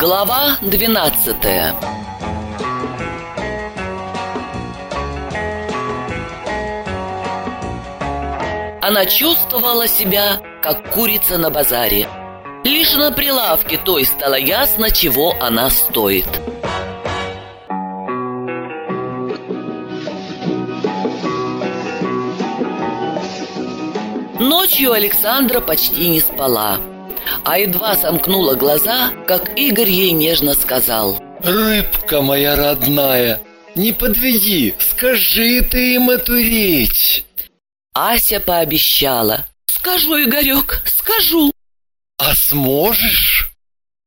Глава двенадцатая Она чувствовала себя, как курица на базаре. Лишь на прилавке той стало ясно, чего она стоит. Ночью Александра почти не спала, а едва сомкнула глаза, как Игорь ей нежно сказал. «Рыбка моя родная, не подведи, скажи ты им эту речь!» Ася пообещала. «Скажу, Игорек, скажу!» «А сможешь?»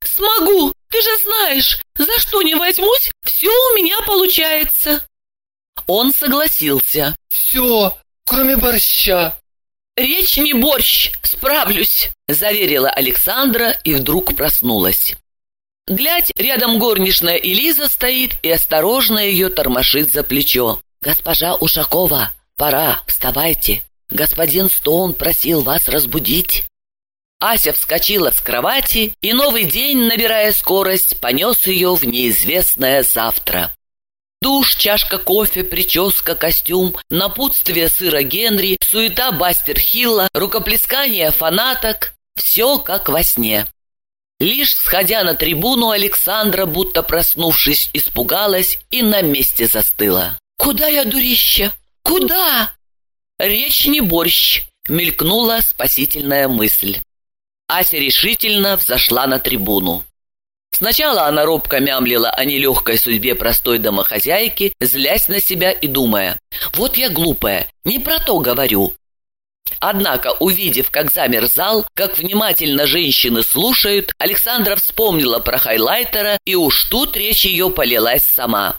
«Смогу! Ты же знаешь, за что не возьмусь, все у меня получается!» Он согласился. «Все, кроме борща!» «Речь не борщ, справлюсь», — заверила Александра и вдруг проснулась. Глядь, рядом горничная Элиза стоит и осторожно ее тормошит за плечо. «Госпожа Ушакова, пора, вставайте. Господин Стоун просил вас разбудить». Ася вскочила с кровати, и новый день, набирая скорость, понес ее в неизвестное завтра. Душ, чашка кофе, прическа, костюм, напутствие сыра Генри, суета Бастер Хилла, рукоплескание фанаток — все как во сне. Лишь сходя на трибуну, Александра, будто проснувшись, испугалась и на месте застыла. «Куда я, дурище? Куда?» «Речь не борщ», — мелькнула спасительная мысль. Ася решительно взошла на трибуну. Сначала она робко мямлила о нелегкой судьбе простой домохозяйки, злясь на себя и думая, «Вот я глупая, не про то говорю». Однако, увидев, как замер зал, как внимательно женщины слушают, Александра вспомнила про хайлайтера, и уж тут речь ее полилась сама.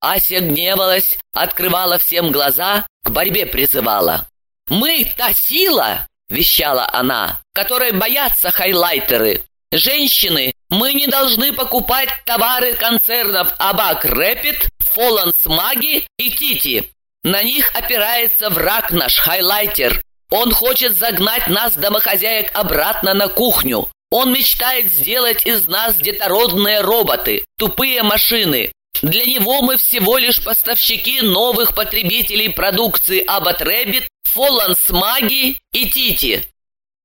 Ася гневалась, открывала всем глаза, к борьбе призывала. «Мы — та сила!» — вещала она, которой боятся хайлайтеры. Женщины, мы не должны покупать товары концернов Абак Рэпид, Фоланс Маги и Тити. На них опирается враг наш, хайлайтер. Он хочет загнать нас, домохозяек, обратно на кухню. Он мечтает сделать из нас детородные роботы, тупые машины. Для него мы всего лишь поставщики новых потребителей продукции Аббат Рэббит, Фолланс Маги и Тити.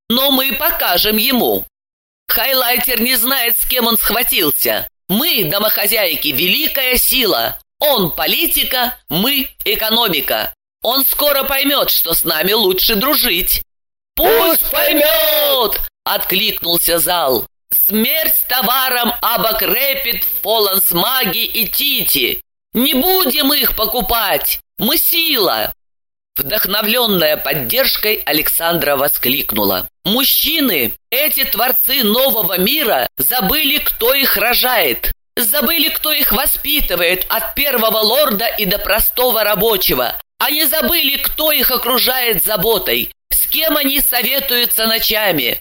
Но мы покажем ему, Хайлайтер не знает, с кем он схватился. Мы, домохозяйки, великая сила. Он политика, мы экономика. Он скоро поймет, что с нами лучше дружить. «Пусть поймет!» — откликнулся зал. «Смерть товарам Абак Рэпид, Фоланс Маги и Тити! Не будем их покупать! Мы сила!» Вдохновленная поддержкой, Александра воскликнула. «Мужчины, эти творцы нового мира, забыли, кто их рожает, забыли, кто их воспитывает от первого лорда и до простого рабочего. Они забыли, кто их окружает заботой, с кем они советуются ночами».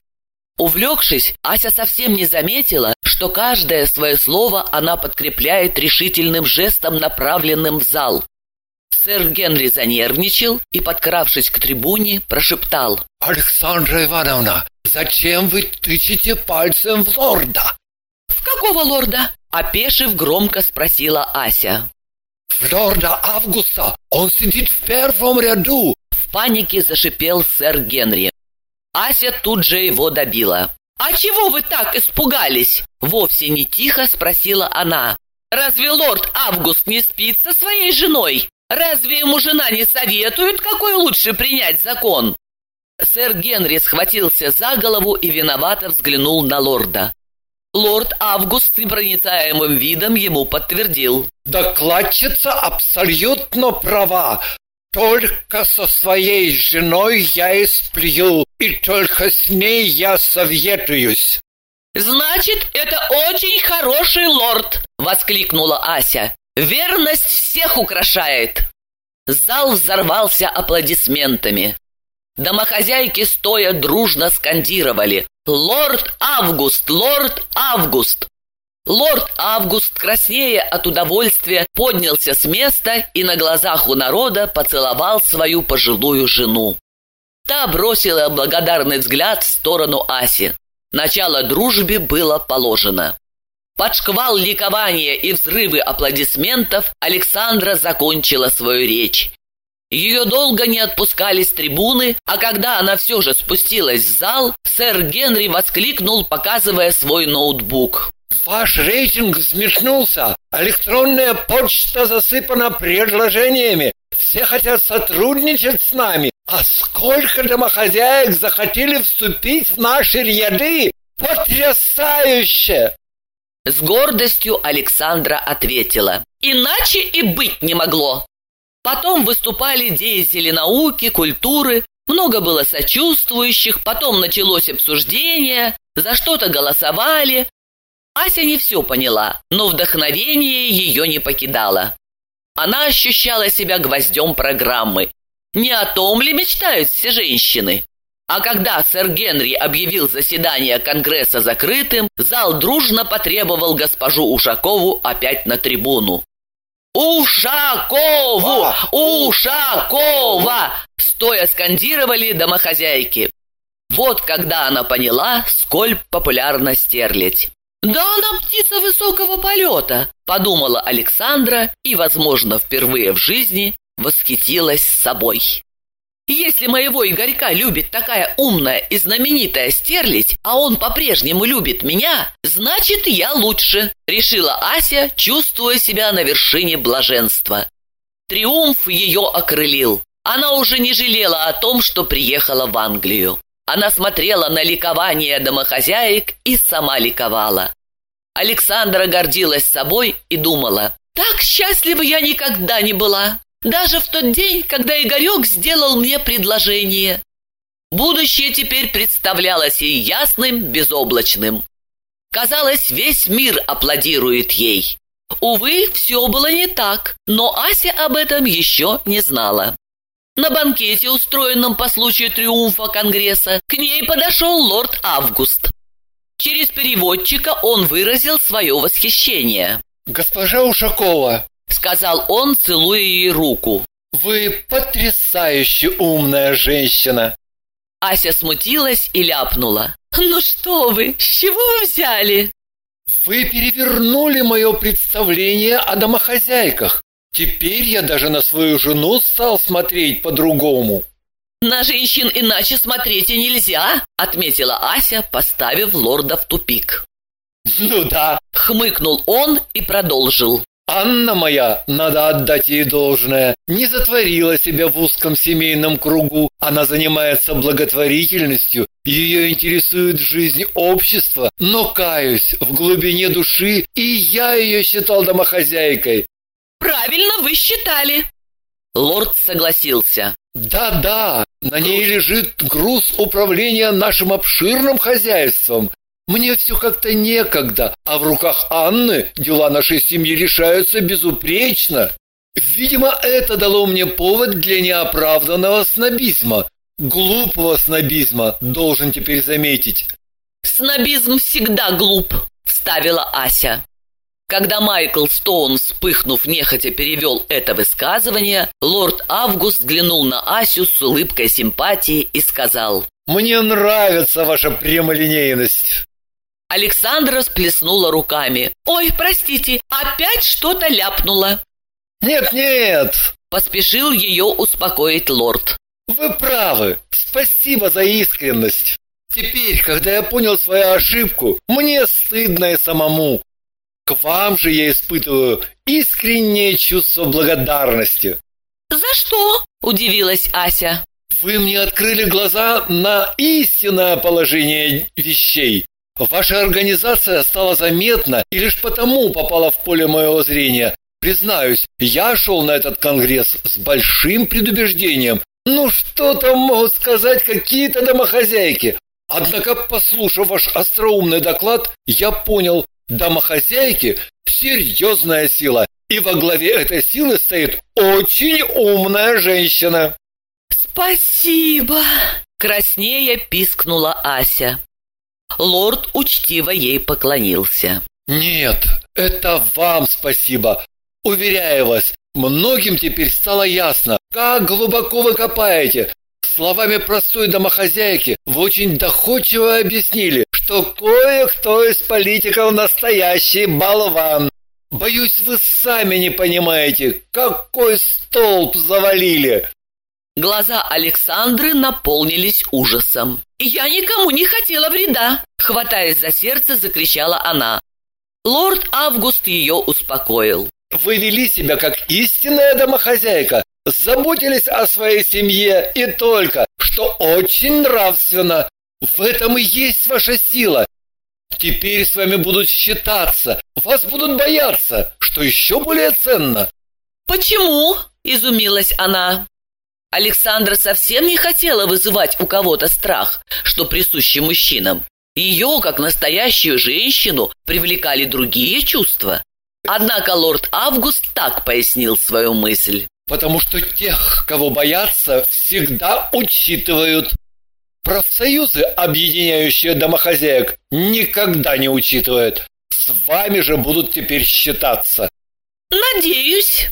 Увлекшись, Ася совсем не заметила, что каждое свое слово она подкрепляет решительным жестом, направленным в зал. Сэр Генри занервничал и, подкравшись к трибуне, прошептал. «Александра Ивановна, зачем вы тычете пальцем в лорда?» «В какого лорда?» — опешив, громко спросила Ася. «В лорда Августа! Он сидит в первом ряду!» В панике зашипел сэр Генри. Ася тут же его добила. «А чего вы так испугались?» Вовсе не тихо спросила она. «Разве лорд Август не спит со своей женой?» Разве ему жена не советует, какой лучше принять закон?» Сэр Генри схватился за голову и виновато взглянул на лорда. Лорд Август непроницаемым видом ему подтвердил. «Докладчица абсолютно права. Только со своей женой я и сплю, и только с ней я советуюсь». «Значит, это очень хороший лорд!» — воскликнула Ася. Верность всех украшает!» Зал взорвался аплодисментами. Домохозяйки стоя дружно скандировали «Лорд Август! Лорд Август!» Лорд Август, краснея от удовольствия, поднялся с места и на глазах у народа поцеловал свою пожилую жену. Та бросила благодарный взгляд в сторону Аси. Начало дружбе было положено. Под шквал ликования и взрывы аплодисментов Александра закончила свою речь. Ее долго не отпускали с трибуны, а когда она все же спустилась в зал, сэр Генри воскликнул, показывая свой ноутбук. Ваш рейтинг взметнулся. Электронная почта засыпана предложениями. Все хотят сотрудничать с нами. А сколько домохозяек захотели вступить в наши ряды? Потрясающе! С гордостью Александра ответила. Иначе и быть не могло. Потом выступали деятели науки, культуры, много было сочувствующих, потом началось обсуждение, за что-то голосовали, Ася не все поняла, но вдохновение ее не покидало. Она ощущала себя гвоздем программы. Не о том ли мечтают все женщины? А когда сэр Генри объявил заседание Конгресса закрытым, зал дружно потребовал госпожу Ушакову опять на трибуну. «Ушакову! Ушакова!» Стоя скандировали домохозяйки. Вот когда она поняла, сколь популярна стерлядь. «Да она птица высокого полета», — подумала Александра и, возможно, впервые в жизни восхитилась собой. «Если моего Игорька любит такая умная и знаменитая стерлядь, а он по-прежнему любит меня, значит, я лучше», — решила Ася, чувствуя себя на вершине блаженства. Триумф ее окрылил. Она уже не жалела о том, что приехала в Англию. Она смотрела на ликование домохозяек и сама ликовала. Александра гордилась собой и думала, «Так счастлива я никогда не была, даже в тот день, когда Игорек сделал мне предложение». Будущее теперь представлялось ей ясным, безоблачным. Казалось, весь мир аплодирует ей. Увы, все было не так, но Ася об этом еще не знала. На банкете, устроенном по случаю триумфа Конгресса, к ней подошел лорд Август. Через переводчика он выразил свое восхищение. «Госпожа Ушакова», — сказал он, целуя ей руку. «Вы потрясающе умная женщина!» Ася смутилась и ляпнула. «Ну что вы, с чего вы взяли?» «Вы перевернули мое представление о домохозяйках. Теперь я даже на свою жену стал смотреть по-другому. На женщин иначе смотреть и нельзя, отметила Ася, поставив лорда в тупик. Ну да, хмыкнул он и продолжил. Анна моя, надо отдать ей должное, не затворила себя в узком семейном кругу. Она занимается благотворительностью, ее интересует жизнь общества, но, каюсь, в глубине души и я ее считал домохозяйкой. Правильно вы считали. Лорд согласился. Да-да, на ней лежит груз управления нашим обширным хозяйством. Мне все как-то некогда, а в руках Анны дела нашей семьи решаются безупречно. Видимо, это дало мне повод для неоправданного снобизма. Глупого снобизма, должен теперь заметить. Снобизм всегда глуп, вставила Ася. Когда Майкл Стоун, вспыхнув нехотя, перевел это высказывание, лорд Август взглянул на Асю с улыбкой симпатии и сказал «Мне нравится ваша прямолинейность». Александра сплеснула руками. «Ой, простите, опять что-то ляпнула». «Нет-нет!» — поспешил ее успокоить лорд. «Вы правы. Спасибо за искренность. Теперь, когда я понял свою ошибку, мне стыдно и самому. К вам же я испытываю искреннее чувство благодарности. За что? Удивилась Ася. Вы мне открыли глаза на истинное положение вещей. Ваша организация стала заметна и лишь потому попала в поле моего зрения. Признаюсь, я шел на этот конгресс с большим предубеждением. Ну что там могут сказать какие-то домохозяйки? Однако, послушав ваш остроумный доклад, я понял, Домохозяйки – серьезная сила, и во главе этой силы стоит очень умная женщина. «Спасибо!» – краснея пискнула Ася. Лорд учтиво ей поклонился. «Нет, это вам спасибо. Уверяю вас, многим теперь стало ясно, как глубоко вы копаете. Словами простой домохозяйки вы очень доходчиво объяснили, что кое-кто из политиков настоящий болван. Боюсь, вы сами не понимаете, какой столб завалили. Глаза Александры наполнились ужасом. «Я никому не хотела вреда!» Хватаясь за сердце, закричала она. Лорд Август ее успокоил. «Вы вели себя как истинная домохозяйка, заботились о своей семье и только, что очень нравственно. В этом и есть ваша сила. Теперь с вами будут считаться, вас будут бояться, что еще более ценно. Почему? изумилась она. Александра совсем не хотела вызывать у кого-то страх, что присущий мужчинам. Ее, как настоящую женщину, привлекали другие чувства. Однако лорд Август так пояснил свою мысль. «Потому что тех, кого боятся, всегда учитывают. Профсоюзы, объединяющие домохозяек, никогда не учитывают. С вами же будут теперь считаться. Надеюсь.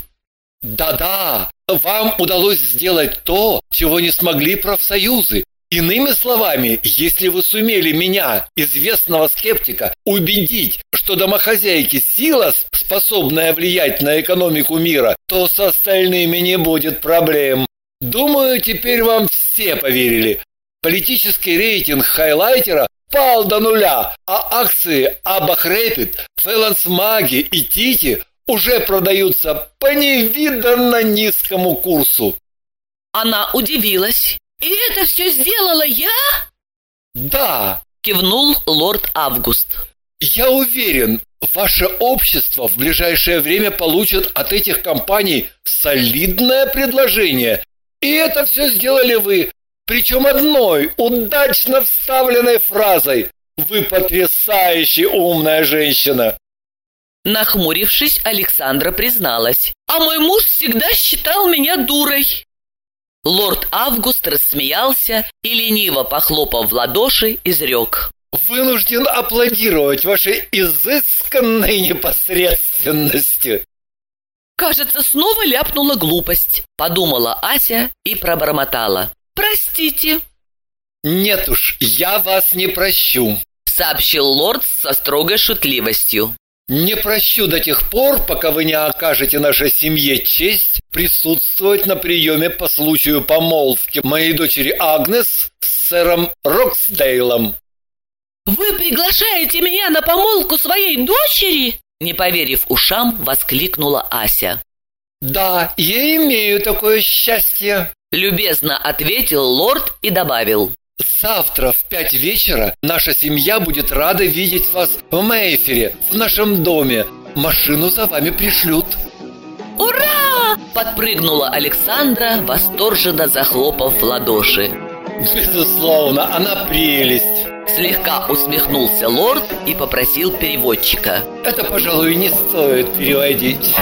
Да-да, вам удалось сделать то, чего не смогли профсоюзы. Иными словами, если вы сумели меня, известного скептика, убедить, что домохозяйки сила, способная влиять на экономику мира, то с остальными не будет проблем. Думаю, теперь вам все поверили. Политический рейтинг хайлайтера пал до нуля, а акции Абах Рэпид, Фэланс Маги и Тити уже продаются по невиданно низкому курсу. Она удивилась. «И это все сделала я?» «Да», — кивнул лорд Август. «Я уверен, ваше общество в ближайшее время получит от этих компаний солидное предложение. И это все сделали вы, причем одной удачно вставленной фразой «Вы потрясающе умная женщина!» Нахмурившись, Александра призналась. «А мой муж всегда считал меня дурой!» Лорд Август рассмеялся и, лениво похлопав в ладоши, изрек. «Вынужден аплодировать вашей изысканной непосредственности!» «Кажется, снова ляпнула глупость», — подумала Ася и пробормотала. «Простите». «Нет уж, я вас не прощу», — сообщил лорд со строгой шутливостью. «Не прощу до тех пор, пока вы не окажете нашей семье честь присутствовать на приеме по случаю помолвки моей дочери Агнес с сэром Роксдейлом». «Вы приглашаете меня на помолвку своей дочери?» Не поверив ушам, воскликнула Ася. «Да, я имею такое счастье», Любезно ответил лорд и добавил. Завтра в пять вечера наша семья будет рада видеть вас в Мейфере, в нашем доме. Машину за вами пришлют. Ура! Подпрыгнула Александра, восторженно захлопав в ладоши. Безусловно, она прелесть. Слегка усмехнулся лорд и попросил переводчика. Это, пожалуй, не стоит переводить.